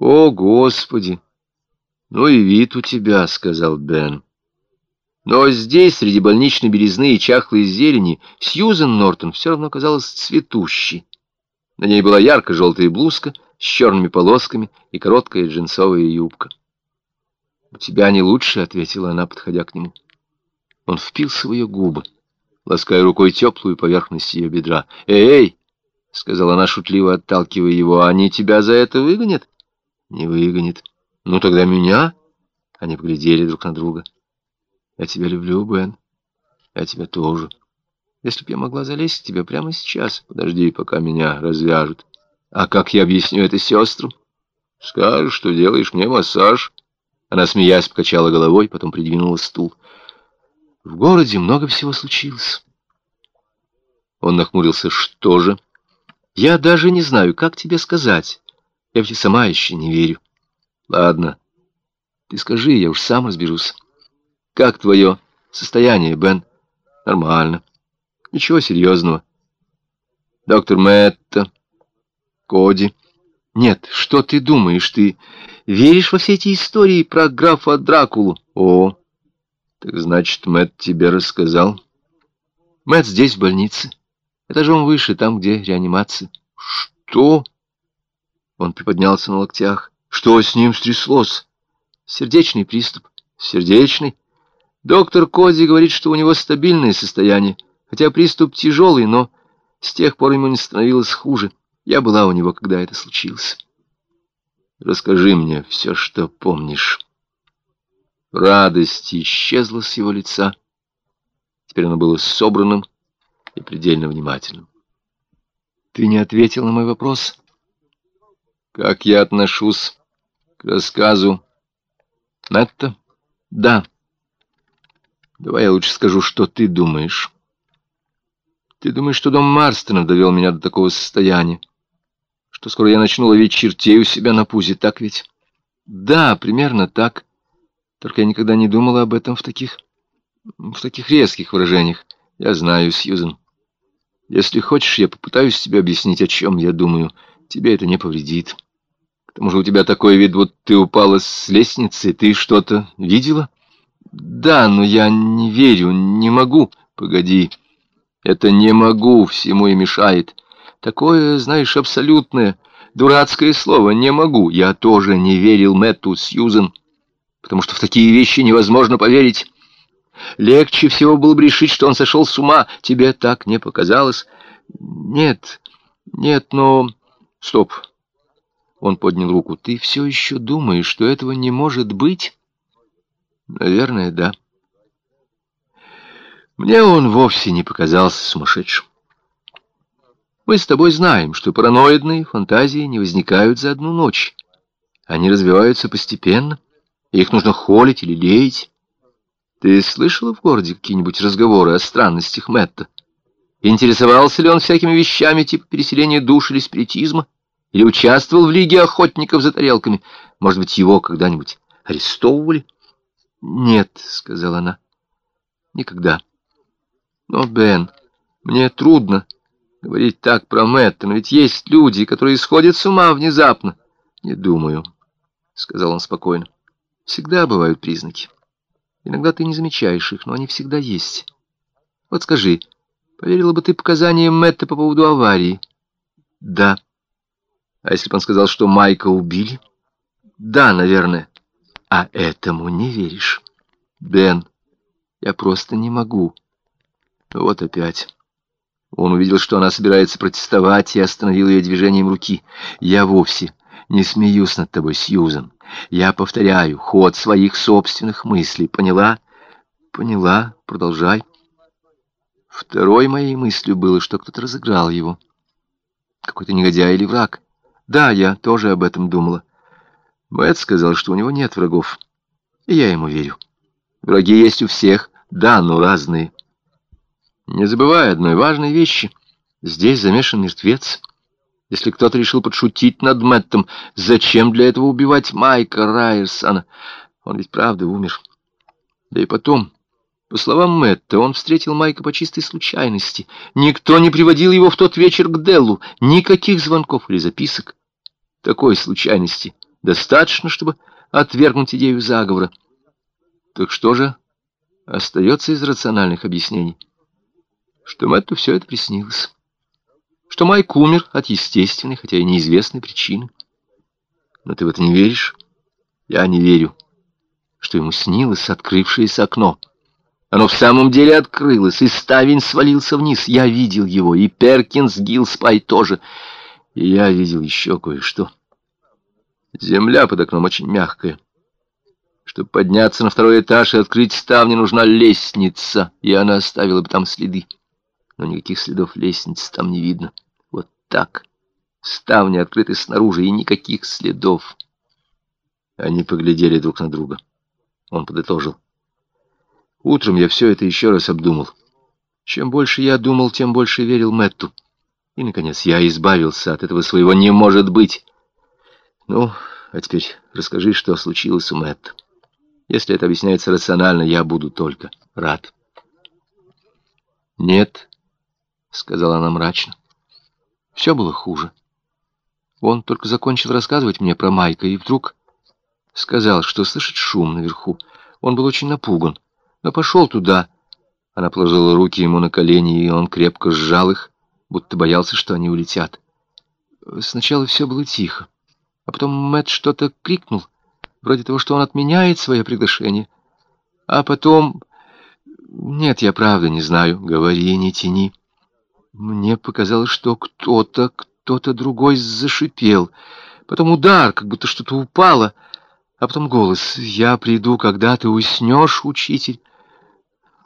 «О, Господи! Ну и вид у тебя», — сказал Бен. Но здесь, среди больничной белизны и чахлой зелени, Сьюзен Нортон все равно казалась цветущей. На ней была ярко-желтая блузка с черными полосками и короткая джинсовая юбка. «У тебя не лучше», — ответила она, подходя к нему. Он впился в ее губы, лаская рукой теплую поверхность ее бедра. «Эй!» — сказала она, шутливо отталкивая его. «Они тебя за это выгонят?» «Не выгонят». «Ну, тогда меня?» Они поглядели друг на друга. Я тебя люблю, Бен. Я тебя тоже. Если б я могла залезть к тебе прямо сейчас. Подожди, пока меня развяжут. А как я объясню это сестрам? Скажешь, что делаешь мне массаж. Она, смеясь, покачала головой, потом придвинула стул. В городе много всего случилось. Он нахмурился. Что же? Я даже не знаю, как тебе сказать. Я ведь сама еще не верю. Ладно. Ты скажи, я уж сам разберусь. Как твое состояние, Бен? Нормально. Ничего серьезного. Доктор Мэтта, Коди. Нет, что ты думаешь? Ты веришь во все эти истории про графа Дракулу? О, так значит, Мэтт тебе рассказал? Мэтт здесь, в больнице. Этажом выше, там, где реанимация. Что? Он приподнялся на локтях. Что с ним стряслось? Сердечный приступ. Сердечный? Доктор Коди говорит, что у него стабильное состояние, хотя приступ тяжелый, но с тех пор ему не становилось хуже. Я была у него, когда это случилось. Расскажи мне все, что помнишь. Радость исчезла с его лица. Теперь оно было собранным и предельно внимательным. Ты не ответил на мой вопрос. Как я отношусь к рассказу Нетта? Да. Давай я лучше скажу, что ты думаешь. Ты думаешь, что дом Марстона довел меня до такого состояния? Что скоро я начну ловить чертей у себя на пузе, так ведь? Да, примерно так. Только я никогда не думала об этом в таких... в таких резких выражениях. Я знаю, Сьюзен. Если хочешь, я попытаюсь тебе объяснить, о чем я думаю. Тебе это не повредит. К тому же у тебя такой вид, вот ты упала с лестницы, ты что-то видела?» Да, но я не верю, не могу. Погоди. Это не могу всему и мешает. Такое, знаешь, абсолютное, дурацкое слово «не могу». Я тоже не верил Мэтту Сьюзен, потому что в такие вещи невозможно поверить. Легче всего было бы решить, что он сошел с ума. Тебе так не показалось? Нет, нет, но... Стоп. Он поднял руку. Ты все еще думаешь, что этого не может быть? Наверное, да. Мне он вовсе не показался сумасшедшим. Мы с тобой знаем, что параноидные фантазии не возникают за одну ночь. Они развиваются постепенно, их нужно холить или леять. Ты слышала в городе какие-нибудь разговоры о странностях Мэтта? Интересовался ли он всякими вещами типа переселения душ или спиритизма? Или участвовал в Лиге охотников за тарелками? Может быть, его когда-нибудь арестовывали? «Нет», — сказала она, — «никогда». «Но, Бен, мне трудно говорить так про Мэтта, но ведь есть люди, которые сходят с ума внезапно». «Не думаю», — сказал он спокойно. «Всегда бывают признаки. Иногда ты не замечаешь их, но они всегда есть. Вот скажи, поверила бы ты показаниям Мэтта по поводу аварии?» «Да». «А если бы он сказал, что Майка убили?» «Да, наверное». А этому не веришь? Бен, я просто не могу. Вот опять. Он увидел, что она собирается протестовать, и остановил ее движением руки. Я вовсе не смеюсь над тобой, Сьюзен. Я повторяю ход своих собственных мыслей. Поняла? Поняла. Продолжай. Второй моей мыслью было, что кто-то разыграл его. Какой-то негодяй или враг. Да, я тоже об этом думала. Мэтт сказал, что у него нет врагов. И я ему верю. Враги есть у всех, да, но разные. Не забывай одной важной вещи. Здесь замешан мертвец. Если кто-то решил подшутить над Мэттом, зачем для этого убивать Майка Райерсона? Он ведь правда умер. Да и потом, по словам Мэтта, он встретил Майка по чистой случайности. Никто не приводил его в тот вечер к Деллу. Никаких звонков или записок. Такой случайности Достаточно, чтобы отвергнуть идею заговора. Так что же остается из рациональных объяснений? Что Мэтту все это приснилось. Что Майк умер от естественной, хотя и неизвестной причины. Но ты в это не веришь? Я не верю, что ему снилось открывшееся окно. Оно в самом деле открылось, и ставень свалился вниз. Я видел его, и Перкинс Гилспай тоже. И я видел еще кое-что. Земля под окном очень мягкая. Чтобы подняться на второй этаж и открыть ставни, нужна лестница, и она оставила бы там следы. Но никаких следов лестницы там не видно. Вот так. Ставни открыты снаружи, и никаких следов. Они поглядели друг на друга. Он подытожил. Утром я все это еще раз обдумал. Чем больше я думал, тем больше верил Мэтту. И, наконец, я избавился от этого своего «не может быть». Ну, а теперь расскажи, что случилось у Мэтта. Если это объясняется рационально, я буду только рад. «Нет», — сказала она мрачно, — «все было хуже. Он только закончил рассказывать мне про Майка, и вдруг сказал, что слышит шум наверху. Он был очень напуган но пошел туда. Она положила руки ему на колени, и он крепко сжал их, будто боялся, что они улетят. Сначала все было тихо, а потом Мэтт что-то крикнул, вроде того, что он отменяет свое приглашение. А потом... Нет, я правда не знаю, говори, не тяни. Мне показалось, что кто-то, кто-то другой зашипел. Потом удар, как будто что-то упало, а потом голос. «Я приду, когда ты уснешь, учитель».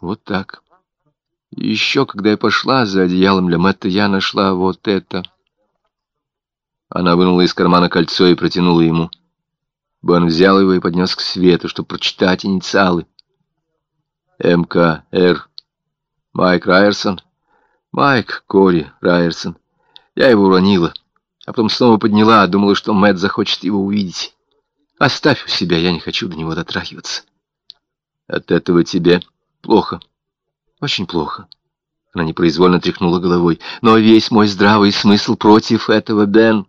Вот так. И еще, когда я пошла за одеялом для Мэтта, я нашла вот это. Она вынула из кармана кольцо и протянула ему. Бен взял его и поднес к свету, чтобы прочитать инициалы. МКР. Майк Райерсон. Майк Кори Райерсон. Я его уронила, а потом снова подняла, думала, что Мэтт захочет его увидеть. Оставь у себя, я не хочу до него дотрагиваться. От этого тебе Плохо. Очень плохо. Она непроизвольно тряхнула головой. Но весь мой здравый смысл против этого, Бен.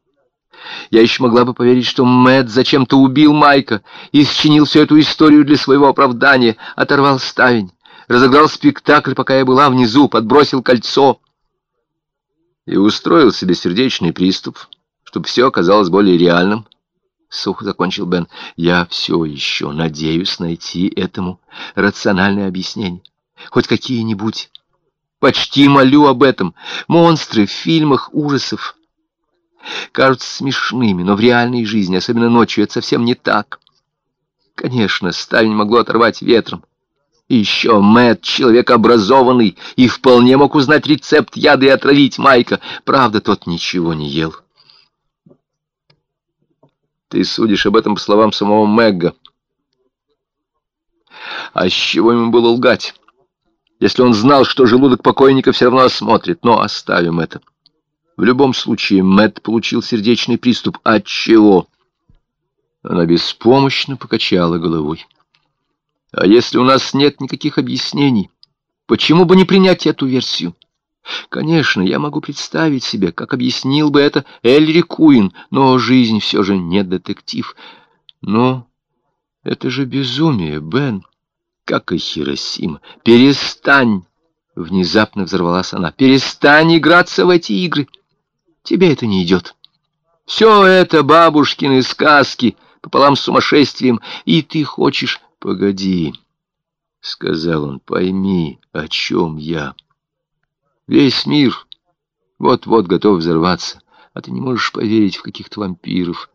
Я еще могла бы поверить, что Мэтт зачем-то убил Майка и счинил всю эту историю для своего оправдания, оторвал ставень, разыграл спектакль, пока я была внизу, подбросил кольцо и устроил себе сердечный приступ, чтобы все оказалось более реальным. — сухо закончил Бен. «Я все еще надеюсь найти этому рациональное объяснение. Хоть какие-нибудь. Почти молю об этом. Монстры в фильмах ужасов кажутся смешными, но в реальной жизни, особенно ночью, это совсем не так. Конечно, ставень могло оторвать ветром. Еще Мэтт, человек образованный, и вполне мог узнать рецепт яда и отравить Майка. Правда, тот ничего не ел». Ты судишь об этом по словам самого Мэгга. А с чего ему было лгать? Если он знал, что желудок покойника все равно осмотрит, но оставим это. В любом случае, Мэтт получил сердечный приступ. От чего? Она беспомощно покачала головой. А если у нас нет никаких объяснений, почему бы не принять эту версию? Конечно, я могу представить себе, как объяснил бы это Эльри Куин, но жизнь все же не детектив. Но это же безумие, Бен, как и Хиросима. Перестань! Внезапно взорвалась она. Перестань играться в эти игры. Тебе это не идет. Все это бабушкины сказки пополам с сумасшествием, и ты хочешь... Погоди, — сказал он, — пойми, о чем я. Весь мир вот-вот готов взорваться, а ты не можешь поверить в каких-то вампиров.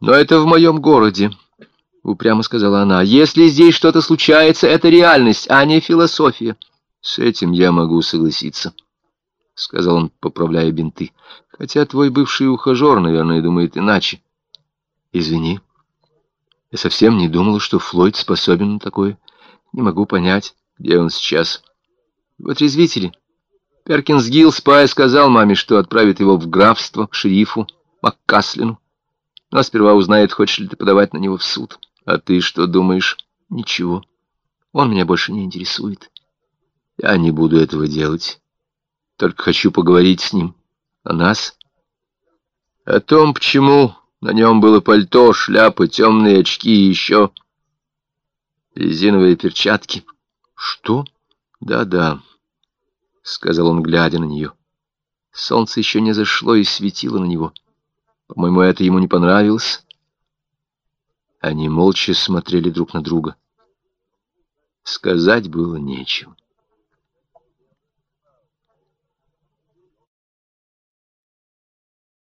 Но это в моем городе, — упрямо сказала она. Если здесь что-то случается, это реальность, а не философия. С этим я могу согласиться, — сказал он, поправляя бинты. Хотя твой бывший ухажер, наверное, думает иначе. Извини. Я совсем не думала, что Флойд способен на такое. Не могу понять, где он сейчас. В отрезвителе. Перкинс Гилспай сказал маме, что отправит его в графство к шерифу Маккаслину. Но сперва узнает, хочешь ли ты подавать на него в суд. А ты что думаешь? Ничего. Он меня больше не интересует. Я не буду этого делать. Только хочу поговорить с ним. О нас. О том, почему На нем было пальто, шляпа, темные очки и еще резиновые перчатки. Что? Да-да, сказал он, глядя на нее. Солнце еще не зашло и светило на него. По-моему, это ему не понравилось. Они молча смотрели друг на друга. Сказать было нечего.